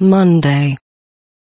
Monday.